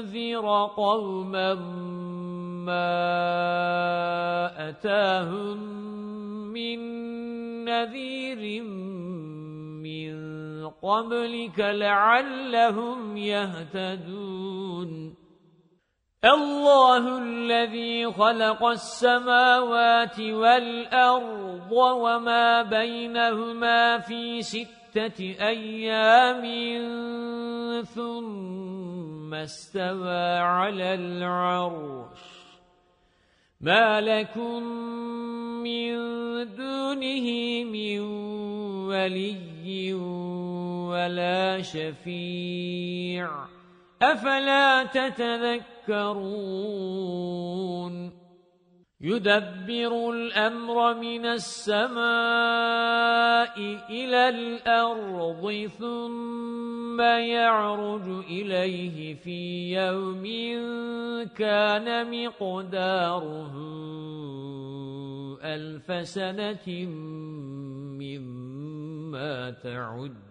لتنذر قوما ما أتاهم من نذير من قبلك لعلهم يهتدون الله الذي خلق السماوات والأرض وما بينهما في ستة أيام استوى على العرش. ما لكم من دونه من ولي ولا شفيع. أفلا تتذكرون؟ يدبر الأمر من السماء إلى الأرض ثم يعرج إليه في يوم كان مقداره ألف سنة مما تعدون.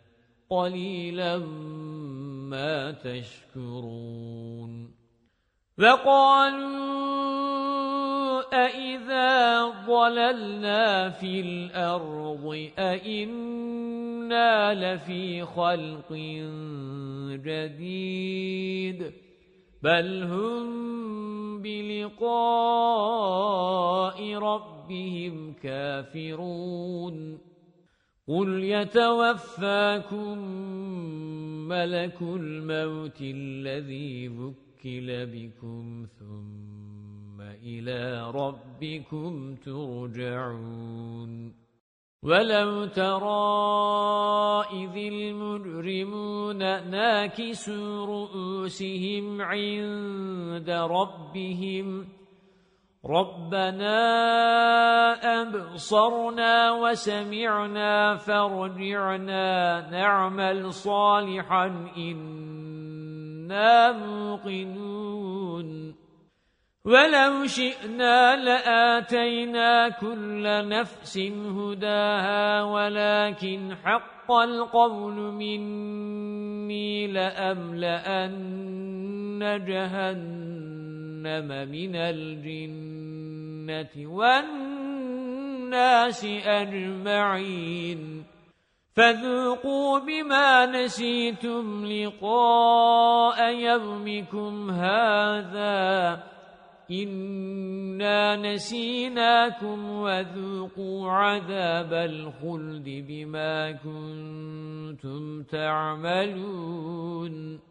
قليلا ما تشكرون وقالوا أئذا ضللنا في الأرض أئنا لفي خلق جديد بل هم بلقاء ربهم كافرون قُلْ يَتَوَفَّاكُم مَلَكُ الْمَوْتِ الَّذِي وُكِّلَ بِكُمْ ثُمَّ إِلَى رَبِّكُمْ تُرْجَعُونَ وَلَوْ تَرَى إِذِ الْمُجْرِمُونَ نَاكِسُو رُءُوسِهِمْ عِندَ رَبِّهِمْ رَبَّنَا أَبْصَرْنَا وَسَمِعْنَا فَارْجِعْنَا نَعْمَلْ صَالِحًا إِنَّا مُوقِنُونَ. وَلَوْ شِئْنَا لَآتَيْنَا كُلَّ نَفْسٍ هُدَاهَا وَلَكِنْ حَقَّ الْقَوْلُ مِنِّي لَأَمْلَأَنَّ جَهَنَّمَ. مِنَ الْجِنَّةِ وَالنَّاسِ أَجْمَعِينَ. فَذُوقُوا بِمَا نَسِيتُمْ لِقَاءَ يَوْمِكُمْ هَذَا. إِنَّا نَسِينَاكُمْ وَذُوقُوا عَذَابَ الْخُلْدِ بِمَا كُنتُمْ تَعْمَلُونَ.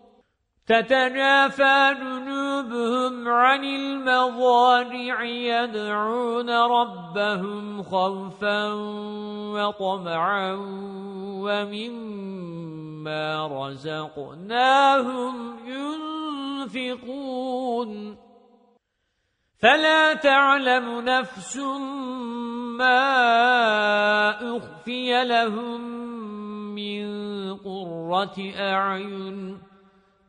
تَتَجَافَى جُنُوبُهُمْ عَنِ الْمَضَاجِعِ يَدْعُونَ رَبَّهُمْ خَوْفًا وَطَمَعًا وَمِمَّا رَزَقْنَاهُمْ يُنْفِقُونَ. فَلَا تَعْلَمُ نَفْسٌ مَا أُخْفِيَ لَهُم مِّن قُرَّةِ أَعْيُنٍ.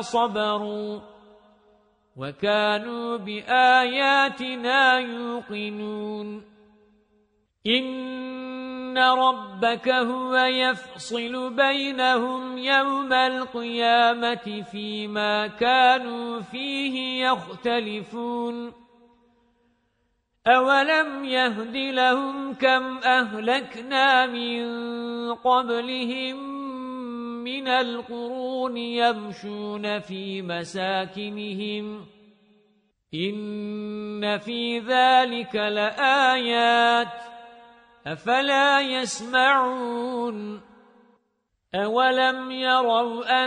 صَبَرُوا وَكَانُوا بِآيَاتِنَا يُوقِنُونَ. إِنَّ رَبَّكَ هُوَ يَفْصِلُ بَيْنَهُمْ يَوْمَ الْقِيَامَةِ فِيمَا كَانُوا فِيهِ يَخْتَلِفُونَ. أَوَلَمْ يَهْدِ لَهُمْ كَمْ أَهْلَكْنَا مِنْ قَبْلِهِمْ مِنَ الْقُرُونِ يَمْشُونَ فِي مَسَاكِنِهِمْ. إِنَّ فِي ذَلِكَ لَآيَاتٍ. أَفَلَا يَسْمَعُونَ؟ أَوَلَمْ يَرَوْا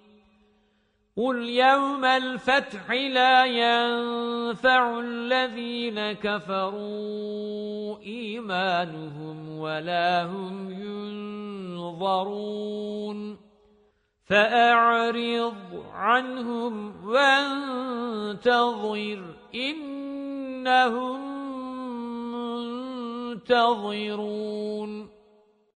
قُلْ يَوْمَ الْفَتْحِ لَا يَنفَعُ الَّذِينَ كَفَرُوا إِيمَانُهُمْ وَلَا هُمْ يُنظَرُونَ فَأَعْرِضْ عَنْهُمْ وَانتَظِرْ إِنَّهُمْ منتظرون